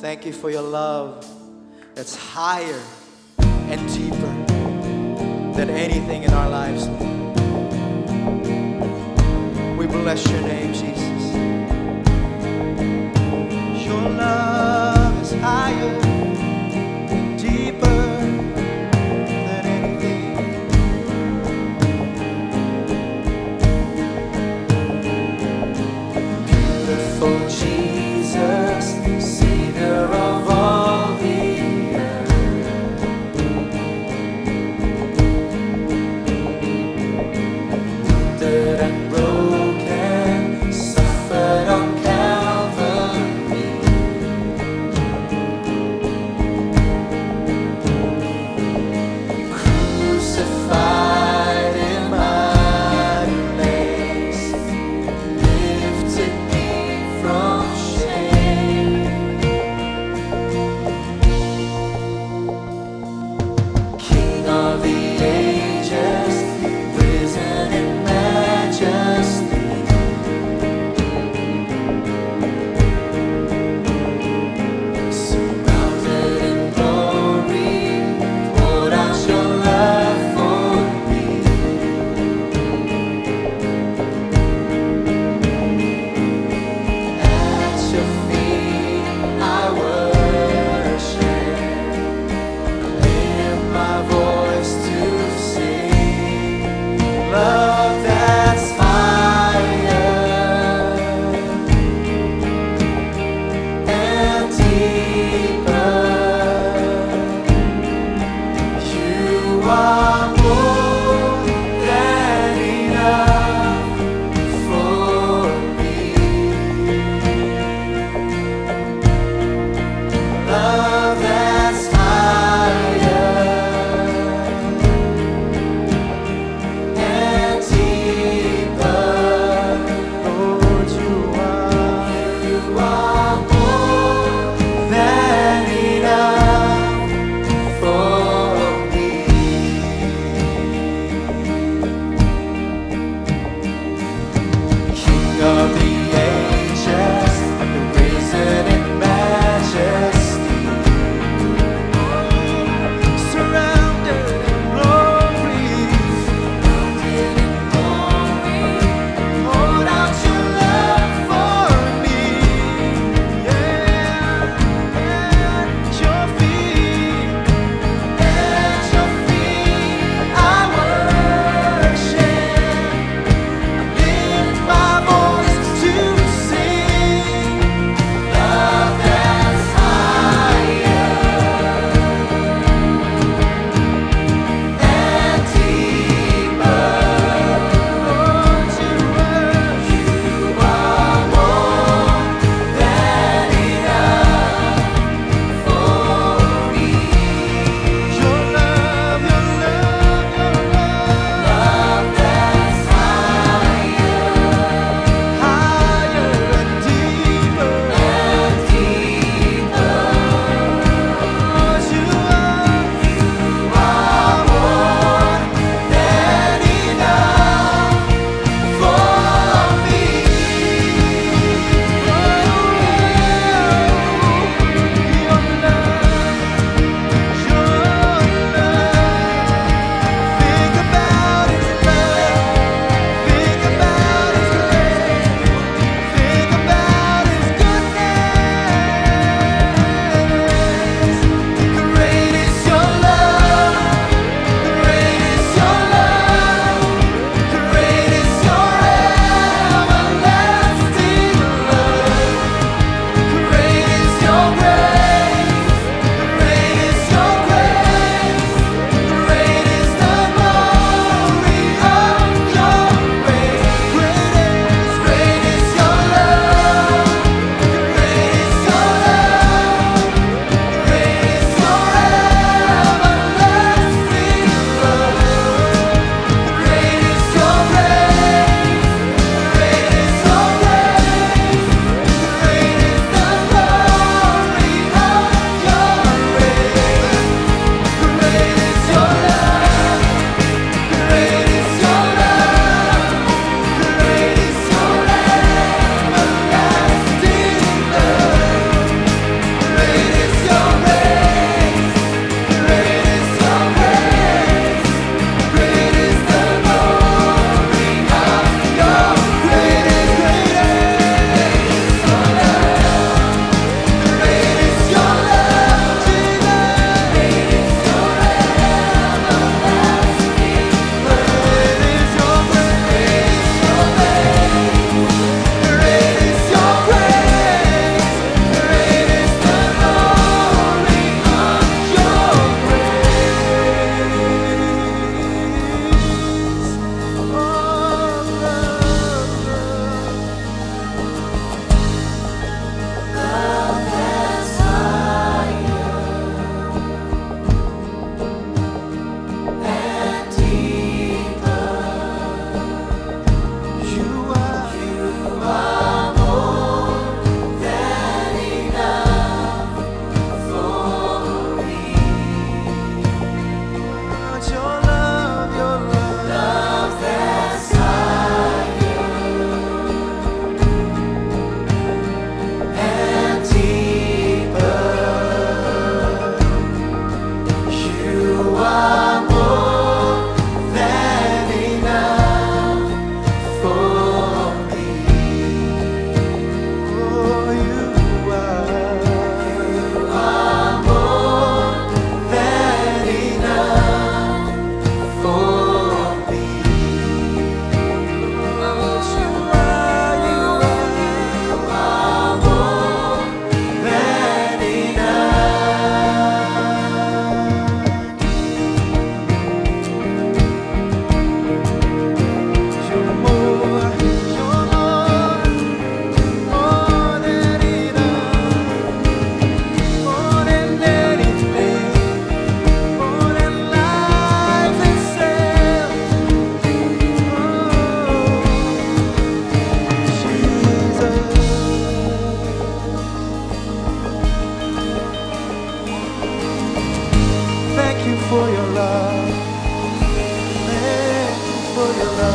Thank you for your love that's higher and deeper than anything in our lives. We bless your name, Jesus. Your love is higher and deeper. than anything. Beautiful Jesus, for your love. Thank you for your love.